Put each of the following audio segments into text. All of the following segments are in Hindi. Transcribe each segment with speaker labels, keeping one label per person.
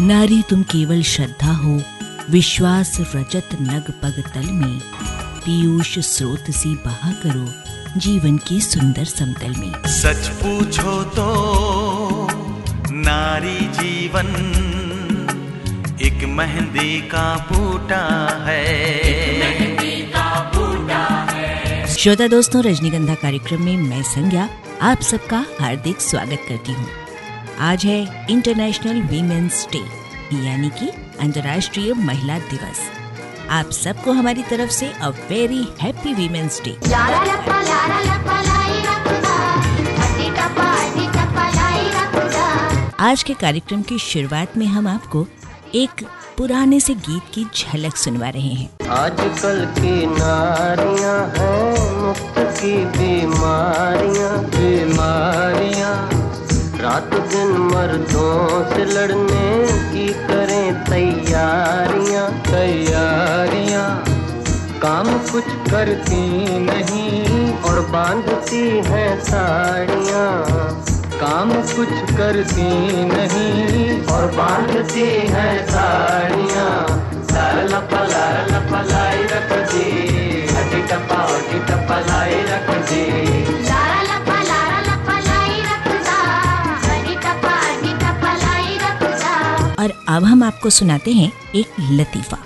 Speaker 1: नारी तुम केवल श्रद्धा हो विश्वास रजत नग पग तल में। पीयूष स्रोत सी बहा करो जीवन के सुंदर समतल में।
Speaker 2: सच पूछो तो नारी जीवन एक मेहंदी का बूटा है।
Speaker 1: श्रोता दोस्तों रजनीगंधा कार्यक्रम में मैं संज्ञा आप सबका हार्दिक स्वागत करती हूँ। आज है इंटरनेशनल वीमेंस डे यानी कि अंतर्राष्ट्रीय महिला दिवस। आप सबको हमारी तरफ़ से a very happy women's day आज के कार्यक्रम की शुरुआत में हम आपको एक पुराने से गीत की झलक सुनवा रहे हैं।
Speaker 3: आजकल की नारियाँ हैं, मुक्त की बीमारियाँ बीमारियाँ। रात दिन मर्दों से लड़ने की करें तैयारियाँ तैयारियाँ। काम कुछ करती नहीं और बांधती हैं साड़ियाँ। काम कुछ करती नहीं। और बांधती हैं साड़ियाँ। लार लपा लार रख दी हटी टपा हटी टपा रख दी
Speaker 1: और अब हम आपको सुनाते हैं एक लतीफा।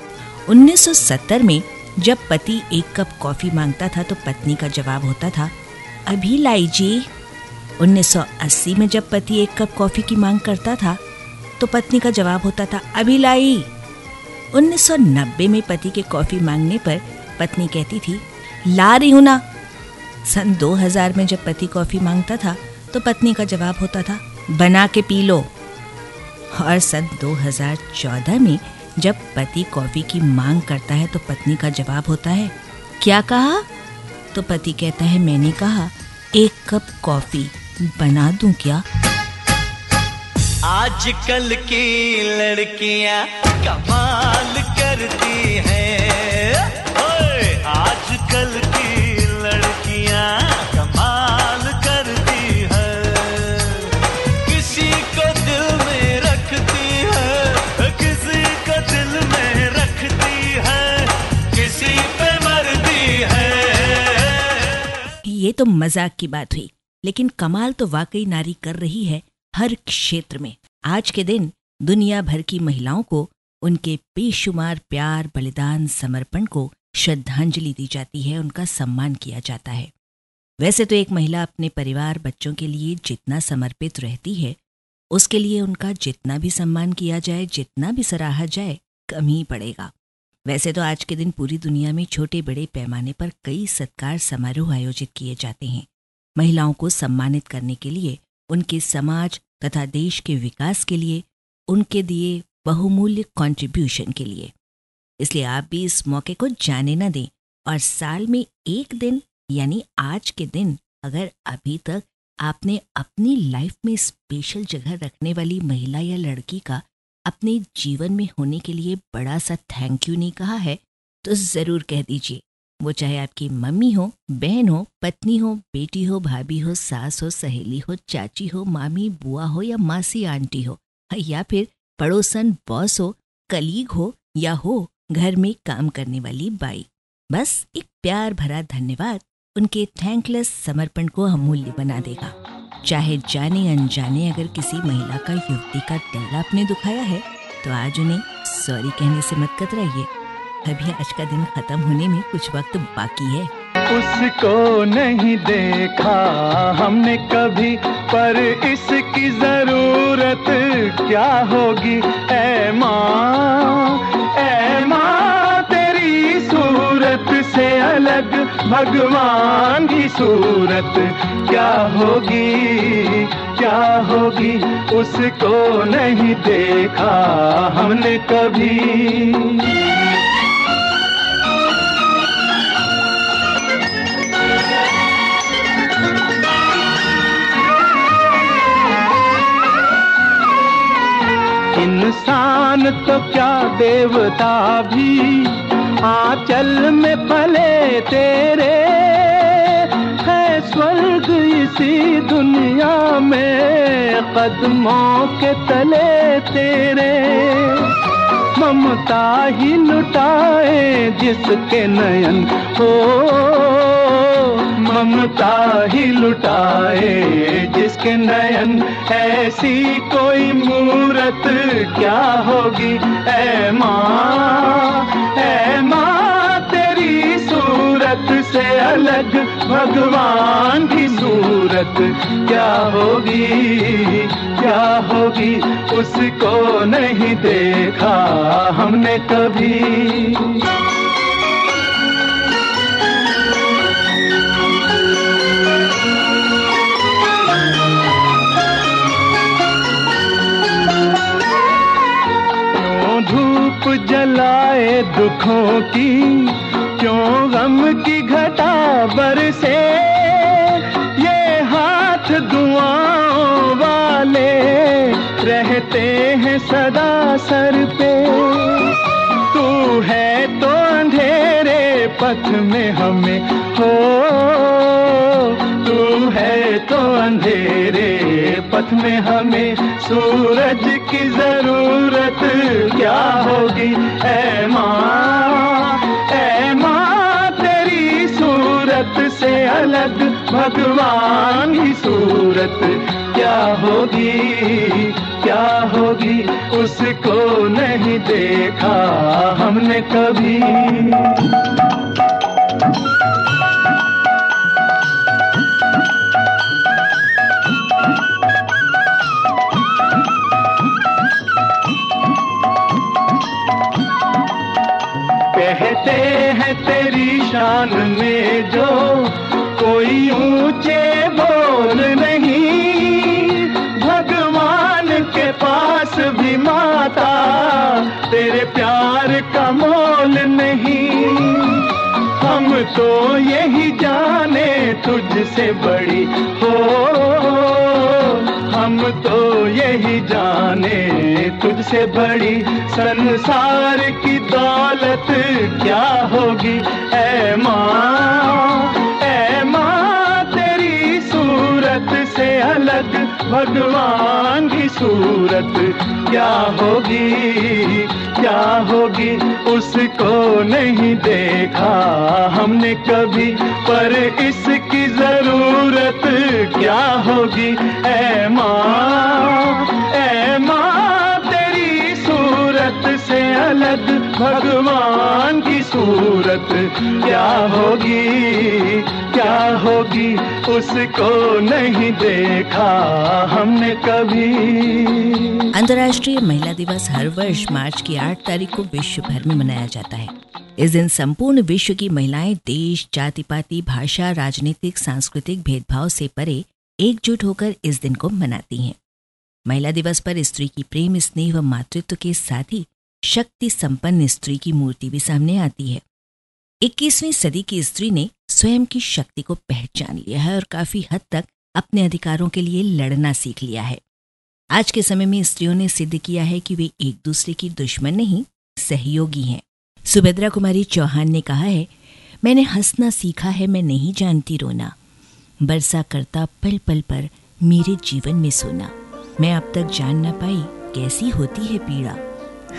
Speaker 1: 1970 में जब पति एक कप कॉफ़ी माँगता था तो पत्नी का जवाब होता था अभी लाई जी 1980 में जब पति एक कप कॉफ़ी की मांग करता था तो पत्नी का जवाब होता था, अभी लाई। 1990 में पति के कॉफ़ी मांगने पर पत्नी कहती थी, ला रही हूँ ना। सन 2000 में जब पति कॉफ़ी माँगता था तो पत्नी का जवाब होता था, बना के पी लो। और सन 2014 में जब पति कॉफ़ी की मांग करता है तो पत्नी का जवाब होता है, क्या कहा? तो पति कहता है, मैंने कहा, एक कप कॉफ़ी। बना दूँ क्या?
Speaker 2: आजकल की लड़कियाँ कमाल करती हैं। आजकल की लड़कियाँ कमाल करती हैं। किसी को दिल में रखती है किसी को दिल में रखती है किसी पे मरती है।
Speaker 1: ये तो मज़ाक की बात हुई। लेकिन कमाल तो वाकई नारी कर रही है हर क्षेत्र में। आज के दिन दुनिया भर की महिलाओं को उनके बेशुमार प्यार, बलिदान, समर्पण को श्रद्धांजलि दी जाती है, उनका सम्मान किया जाता है। वैसे तो एक महिला अपने परिवार, बच्चों के लिए जितना समर्पित रहती है, उसके लिए उनका जितना भी सम्मान किया जाए, जितना भी सराहा जाए, कम ही पड़ेगा। वैसे तो आज के दिन पूरी दुनिया में छोटे बड़े पैमाने पर कई सत्कार समारोह आयोजित किए जाते हैं। महिलाओं को सम्मानित करने के लिए, उनके समाज तथा देश के विकास के लिए, उनके दिए बहुमूल्य कंट्रीब्यूशन के लिए। इसलिए आप भी इस मौके को जाने न दें और साल में एक दिन, यानी आज के दिन, अगर अभी तक आपने अपनी लाइफ में स्पेशल जगह रखने वाली महिला या लड़की का अपने जीवन में होने के लिए बड़ा सा थैंक यू नहीं कहा है तो ज़रूर कह दीजिए। वो चाहे आपकी मम्मी हो, बहन हो, पत्नी हो, बेटी हो, भाभी हो, सास हो, सहेली हो, चाची हो, मामी, बुआ हो या मासी, आंटी हो, या फिर पड़ोसन, बॉस हो, कलीग हो या हो, घर में काम करने वाली बाई। बस एक प्यार भरा धन्यवाद उनके थैंकलेस समर्पण को अमूल्य बना देगा। चाहे जाने अनजाने अगर किसी महिला का, युवती का, दिल आपने दुखाया है तो आज उन्हें सॉरी कहने से मत कतराइए। अभी आज का दिन खत्म होने में कुछ वक्त बाकी है।
Speaker 4: उसको नहीं देखा हमने कभी, पर इसकी ज़रूरत क्या होगी? ए माँ ए माँ, तेरी सूरत से अलग भगवान की सूरत क्या होगी? क्या होगी? उसको नहीं देखा हमने कभी। इंसान तो क्या देवता भी? आंचल में पले तेरे। है स्वर्ग इसी दुनिया में, कदमों के तले तेरे। ममता ही लुटाए जिसके नयन हो। ममता ही लुटाए जिसके नयन। ऐसी कोई क्या होगी? ए माँ, ऐ माँ, तेरी सूरत से अलग भगवान की सूरत क्या होगी? क्या होगी? उसको नहीं देखा हमने कभी। जलाए दुखों की, क्यों गम की घटा बरसे? ये हाथ दुआओं वाले रहते हैं सदा सर पे। तू है तो अंधेरे पथ में हमें हो। तू है तो अंधेरे पथ में हमें सूरज की ज़रूरत क्या होगी? ऐ माँ माँ, तेरी सूरत से अलग भगवान की सूरत क्या होगी? क्या होगी? उसको नहीं देखा हमने कभी। कहते हैं तेरी शान में जो कोई ऊँचे बोल नहीं। भगवान के पास भी माता, तेरे प्यार का मोल नहीं। हम तो यही जाने तुझसे बड़ी हो। हम तो यही जाने तुझसे बड़ी संसार की दौलत क्या होगी? ऐ माँ ऐ माँ, तेरी सूरत से अलग भगवान की सूरत क्या होगी? क्या होगी? उसको नहीं देखा हमने कभी, पर इसकी ज़रूरत क्या होगी? ऐ माँ ऐ माँ, तेरी सूरत से अलग भगवान की सूरत क्या होगी? क्या होगी? उसको नहीं देखा हमने कभी।
Speaker 1: अंतर्राष्ट्रीय महिला दिवस हर वर्ष मार्च की आठ तारीख को विश्व भर में मनाया जाता है। इस दिन संपूर्ण विश्व की महिलाएँ देश जाति पाति भाषा, राजनीतिक, सांस्कृतिक भेदभाव से परे एकजुट होकर इस दिन को मनाती हैं। महिला दिवस पर स्त्री की प्रेम, स्नेह व मातृत्व के साथ ही शक्ति संपन्न स्त्री की मूर्ति भी सामने आती है। 21वीं सदी की स्त्री ने स्वयं की शक्ति को पहचान लिया है और काफ़ी हद तक अपने अधिकारों के लिए लड़ना सीख लिया है। आज के समय में स्त्रियों ने सिद्ध किया है कि वे एक दूसरे की दुश्मन नहीं, सहयोगी हैं। सुभद्रा कुमारी चौहान ने कहा है, मैंने हंसना सीखा है, मैं नहीं जानती रोना। बरसा करता पल पल पर मेरे जीवन में सोना। मैं अब तक जान ना पाई कैसी होती है पीड़ा।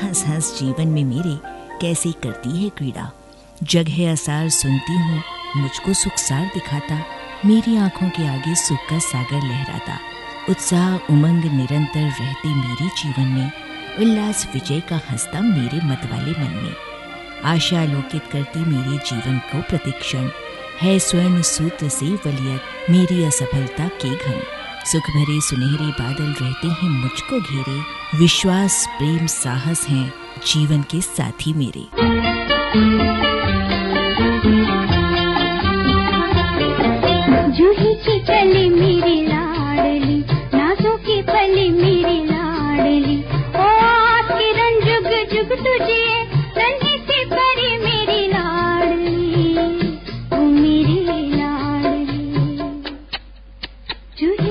Speaker 1: हंस हंस जीवन में मेरे कैसी करती है क्रीड़ा। जग है असार सुनती हूँ, मुझको सुखसार दिखाता। मेरी आँखों के आगे सुख का सागर लहराता। उत्साह, उमंग निरंतर रहते मेरे जीवन में। उल्लास विजय का हंसता मेरे मत वाले मन में। आशा आलोकित करती मेरे जीवन को प्रतिक्षण। है स्वयं सूत्र से वलियत, मेरी असफलता के घन। सुख भरे सुनहरे बादल रहते हैं मुझको घेरे। विश्वास, प्रेम, साहस हैं जीवन के साथी मेरे।
Speaker 5: जूही की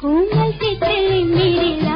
Speaker 5: Kumal Kitri Mirila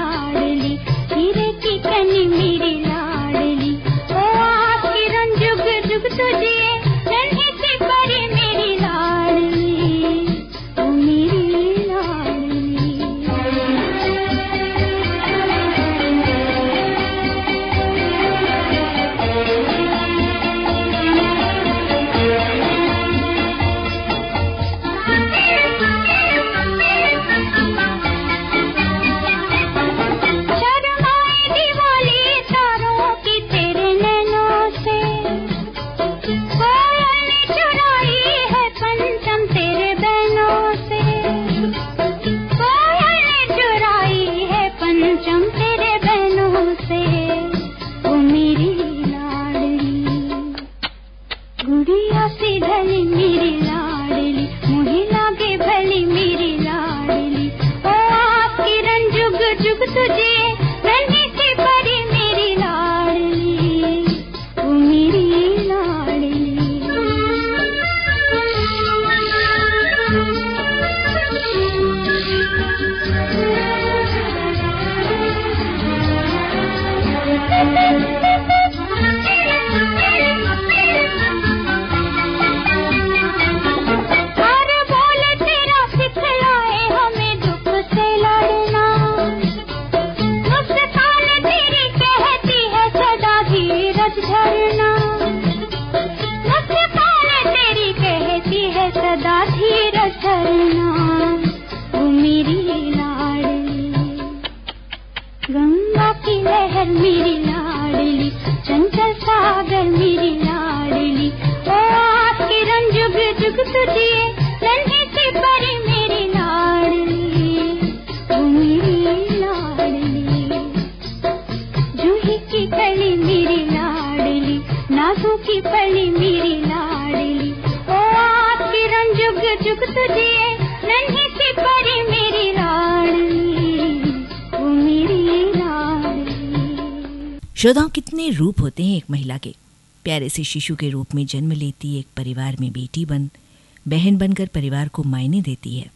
Speaker 5: गुड़िया सी धरी मेरी लाडली मुहिला गंगा की लहर मेरी लाडली चंचल सागर मेरी लाडली ओ आपके रंग जुग जुग तुझे
Speaker 1: श्रोताओं कितने रूप होते हैं एक महिला के। प्यारे से शिशु के रूप में जन्म लेती, एक परिवार में बेटी बन, बहन बनकर परिवार को मायने देती है।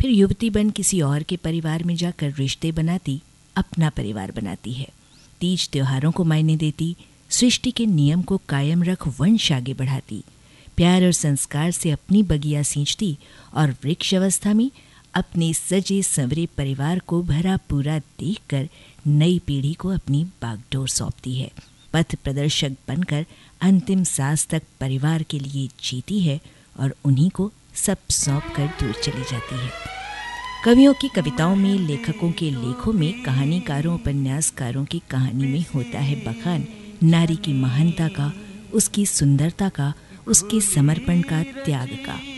Speaker 1: फिर युवती बन, किसी और के परिवार में जाकर रिश्ते बनाती, अपना परिवार बनाती है। तीज त्योहारों को मायने देती, सृष्टि के नियम को कायम रख वंश आगे बढ़ाती। प्यार और संस्कार से अपनी बगिया सींचती और वृक्ष अवस्था में अपने सजे संवरे परिवार को भरा पूरा देखकर नई पीढ़ी को अपनी बागडोर सौंपती है। पथ प्रदर्शक बनकर अंतिम सांस तक परिवार के लिए जीती है और उन्हीं को सब सौंप कर दूर चली जाती है। कवियों की कविताओं में, लेखकों के लेखों में, कहानीकारों, उपन्यासकारों की कहानी में होता है बखान। नारी की महानता का, उसकी सुंदरता का, उसके समर्पण का त्याग का।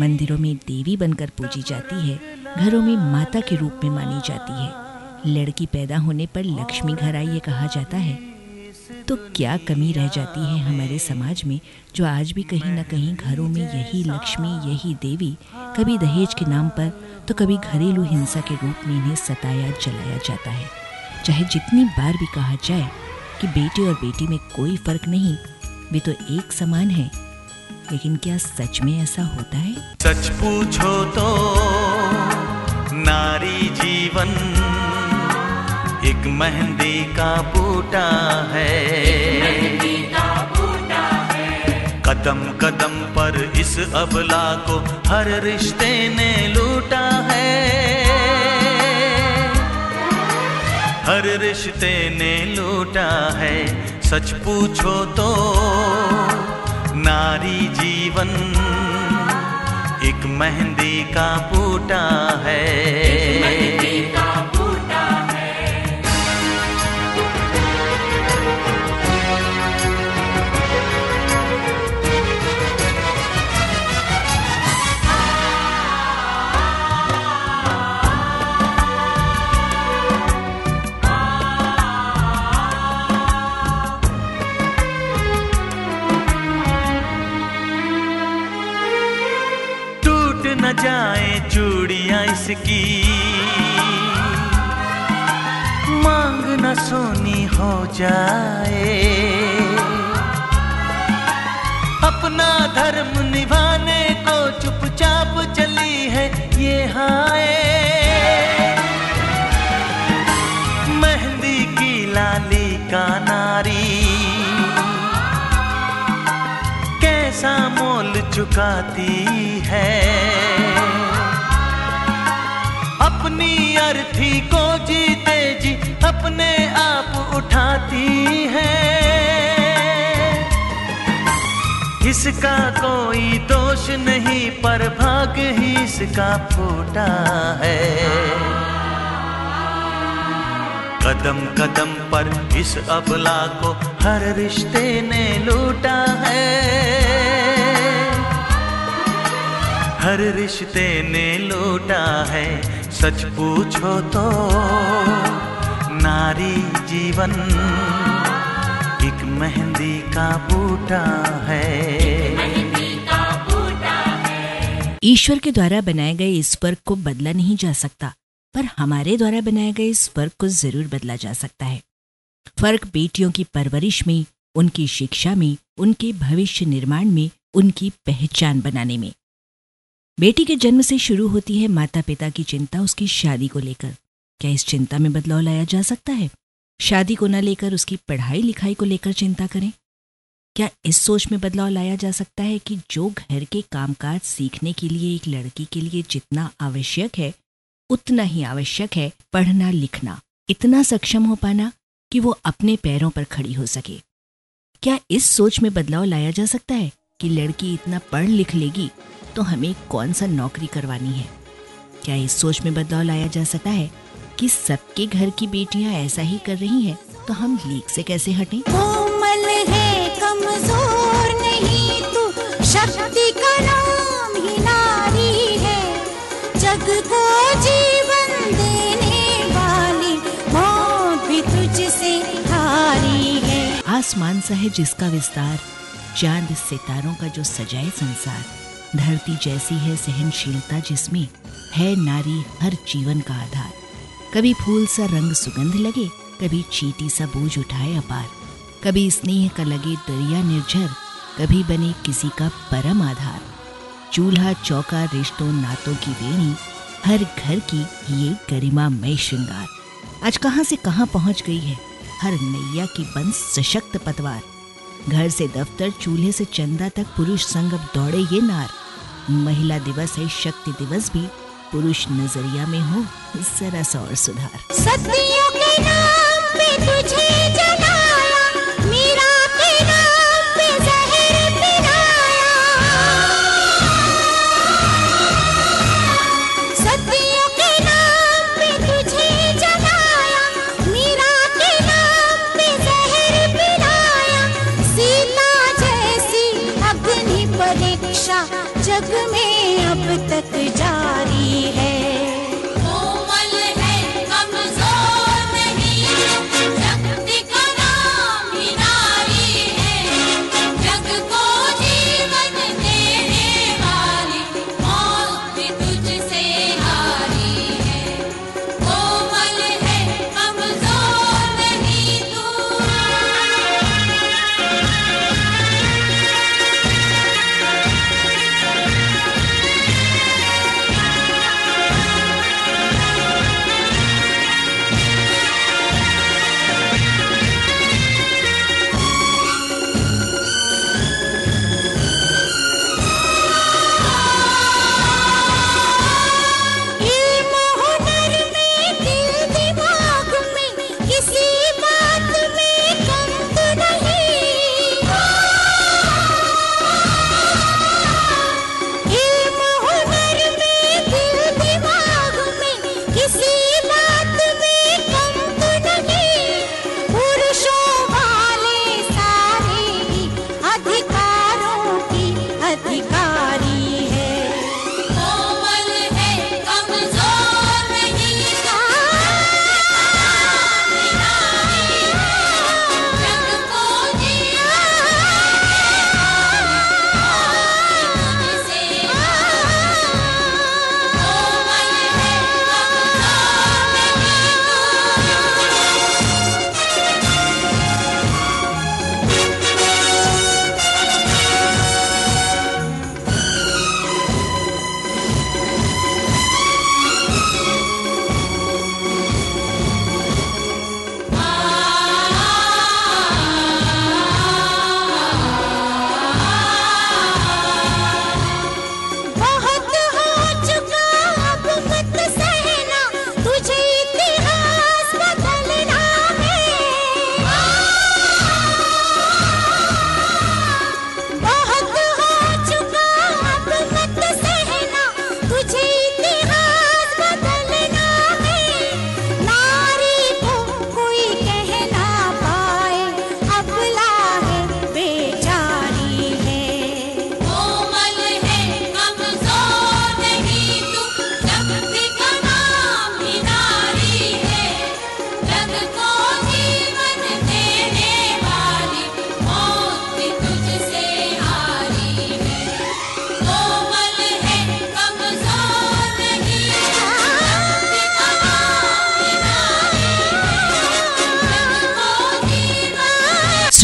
Speaker 1: मंदिरों में देवी बनकर पूजी जाती है, घरों में माता के रूप में मानी जाती है। लड़की पैदा होने पर लक्ष्मी घर आई ये कहा जाता है। तो क्या कमी रह जाती है हमारे समाज में, जो आज भी कहीं ना कहीं घरों में यही लक्ष्मी, यही देवी, कभी दहेज के नाम पर तो कभी घरेलू हिंसा के रूप में इन्हें सताया, जलाया जाता है। चाहे जितनी बार भी कहा जाए कि बेटे और बेटी में कोई फ़र्क नहीं, वे तो एक समान है। लेकिन क्या सच में ऐसा होता है?
Speaker 2: सच पूछो तो नारी जीवन एक मेहंदी का बूटा है। कदम कदम पर इस अबला को हर रिश्ते ने लूटा है। हर रिश्ते ने लूटा है। सच पूछो तो नारी जीवन एक मेहंदी का बूटा है। इसकी मांग न सोनी हो जाए। अपना धर्म निभाने को चुपचाप चली है ये हाय। मेहंदी की लाली का नारी। कैसा मोल चुकाती है? अपनी को जीते जी अपने आप उठाती है। इसका कोई दोष नहीं, पर भाग ही इसका फूटा है। कदम कदम पर इस अबला को हर रिश्ते ने लूटा है। हर रिश्ते ने लूटा है। सच पूछो तो नारी जीवन एक मेहंदी का बूटा है।
Speaker 1: ईश्वर के द्वारा बनाए गए इस वर्ग को बदला नहीं जा सकता पर हमारे द्वारा बनाए गए इस फ़र्क को ज़रूर बदला जा सकता है। फ़र्क बेटियों की परवरिश में उनकी शिक्षा में उनके भविष्य निर्माण में उनकी पहचान बनाने में। बेटी के जन्म से शुरू होती है माता पिता की चिंता उसकी शादी को लेकर। क्या इस चिंता में बदलाव लाया जा सकता है? शादी को न लेकर उसकी पढ़ाई लिखाई को लेकर चिंता करें। क्या इस सोच में बदलाव लाया जा सकता है कि जो घर के कामकाज सीखने के लिए एक लड़की के लिए जितना आवश्यक है, उतना ही आवश्यक है पढ़ना लिखना। इतना सक्षम हो पाना कि वो अपने पैरों पर खड़ी हो सके। क्या इस सोच में बदलाव लाया जा सकता है कि लड़की इतना पढ़ लिख लेगी तो हमें कौन सा नौकरी करवानी है? क्या इस सोच में बदलाव लाया जा सकता है कि सबके घर की बेटियाँ ऐसा ही कर रही हैं तो हम लीक से कैसे हटें?
Speaker 6: कोमल है कमज़ोर नहीं तू शक्ति का नाम ही नारी है। जग को जीवन देने वाली मौत भी तुझसे हारी है।
Speaker 1: आसमान सा है जिसका विस्तार चाँद सितारों का जो सजाए संसार। धरती जैसी है सहनशीलता जिसमें है नारी हर जीवन का आधार। कभी फूल सा रंग सुगंध लगे, कभी चीटी सा बोझ उठाए अपार। कभी स्नेह का लगे दरिया निर्झर कभी बने किसी का परम आधार। चूल्हा चौका रिश्तों नातों की वेणी, हर घर की ये गरिमामय श्रृंगार। आज कहाँ से कहाँ पहुँच गई है? हर नैया की बंद सशक्त पतवार। घर से दफ्तर, चूल्हे से चंदा तक पुरुष संग अब दौड़े ये नार। महिला दिवस है, शक्ति दिवस भी। पुरुष नज़रिया में हो, जरा सा और सुधार।
Speaker 6: सत्यों के नाम पे तुझे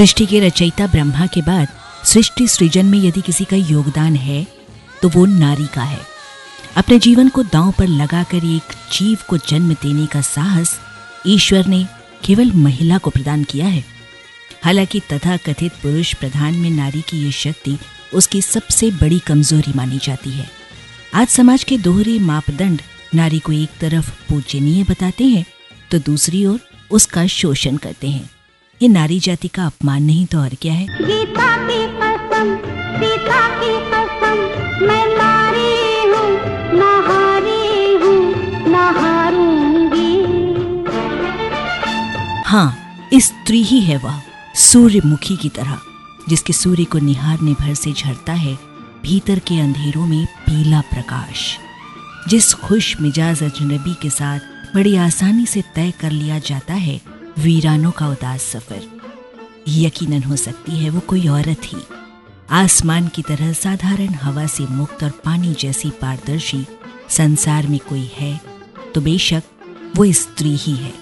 Speaker 1: सृष्टि के रचयिता ब्रह्मा के बाद सृष्टि सृजन में यदि किसी का योगदान है तो वो नारी का है। अपने जीवन को दांव पर लगाकर एक जीव को जन्म देने का साहस ईश्वर ने केवल महिला को प्रदान किया है। हालाँकि तथा कथित पुरुष प्रधान में नारी की ये शक्ति उसकी सबसे बड़ी कमज़ोरी मानी जाती है। आज समाज के दोहरे मापदंड नारी को एक तरफ़ पूजनीय बताते हैं तो दूसरी ओर उसका शोषण करते हैं।
Speaker 6: ये नारी जाति का अपमान नहीं तो और क्या है?
Speaker 1: गीता की कसम सीता की कसम मैं नारी हूँ हूँ
Speaker 6: हाँ स्त्री ही है वह सूर्यमुखी की तरह जिसके सूर्य को निहारने भर से झरता है भीतर के अंधेरों में पीला प्रकाश। जिस खुश मिजाज अजनबी के साथ बड़ी आसानी से तय कर लिया जाता है वीरानों का उदास सफ़र। यकीनन हो सकती है वो कोई औरत ही। आसमान की तरह साधारण हवा से मुक्त और पानी जैसी पारदर्शी संसार में कोई है तो बेशक वो स्त्री ही है।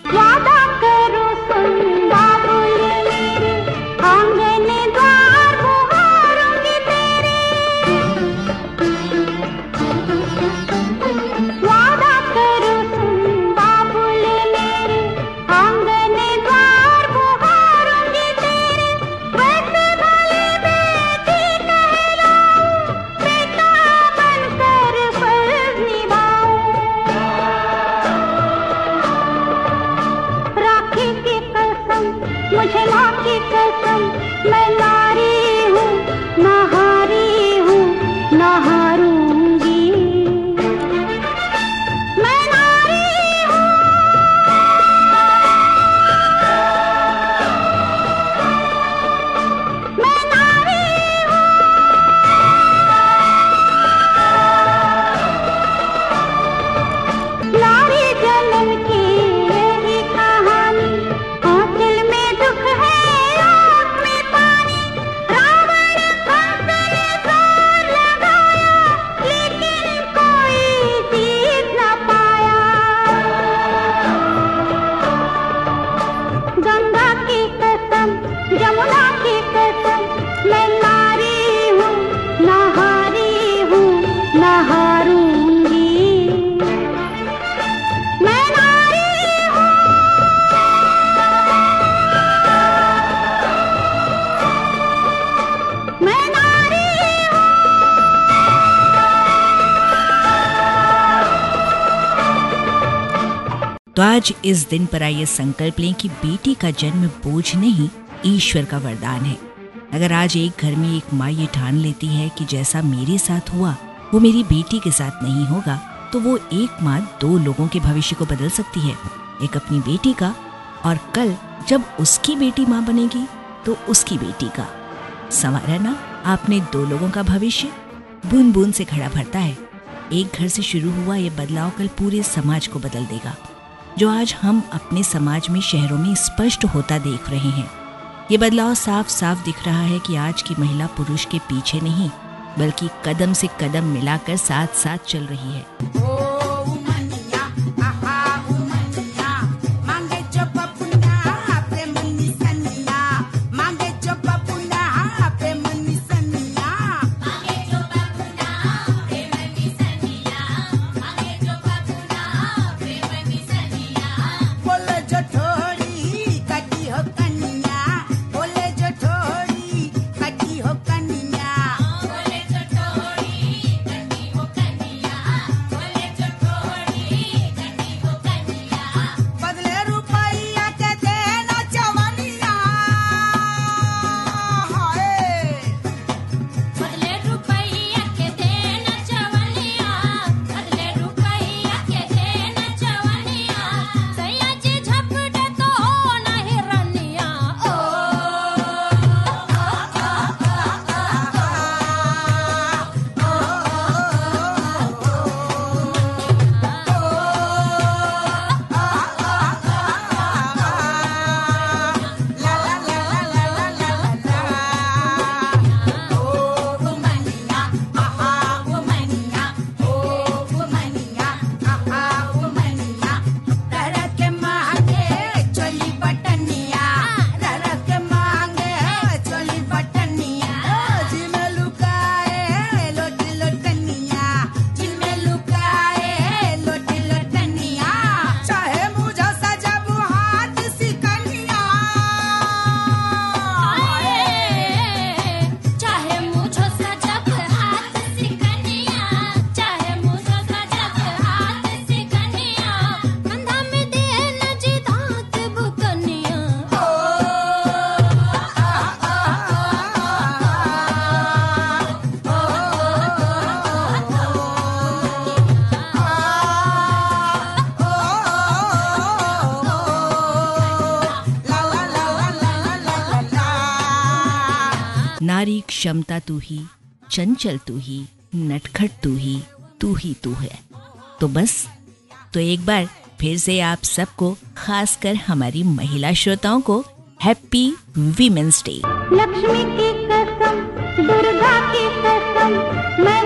Speaker 6: आज इस दिन पर आइए संकल्प लें कि बेटी का जन्म बोझ नहीं, ईश्वर का वरदान है। अगर आज एक घर में एक माँ ये ठान लेती है कि जैसा मेरे साथ हुआ, वो मेरी बेटी के साथ नहीं होगा तो वो एक माँ दो लोगों के भविष्य को बदल सकती है। एक अपनी बेटी का और कल जब उसकी बेटी माँ बनेगी तो उसकी बेटी का। संवारा ना, आपने दो लोगों का भविष्य बूंद बूंद से खड़ा भरता है। एक घर से शुरू हुआ ये बदलाव कल पूरे समाज को बदल देगा। जो आज हम अपने समाज में, शहरों में स्पष्ट होता देख रहे हैं। ये बदलाव साफ़ साफ़ दिख रहा है कि आज की महिला पुरुष के पीछे नहीं, बल्कि कदम से कदम मिलाकर साथ साथ चल रही है।
Speaker 1: नारी क्षमता तू ही, चंचल तू ही, नटखट तू ही तू ही तू है। तो बस तो एक बार फिर से आप सबको, खासकर हमारी महिला श्रोताओं को हैप्पी वीमेंस डे
Speaker 6: लक्ष्मी की कसम, दुर्गा की कसम, मैं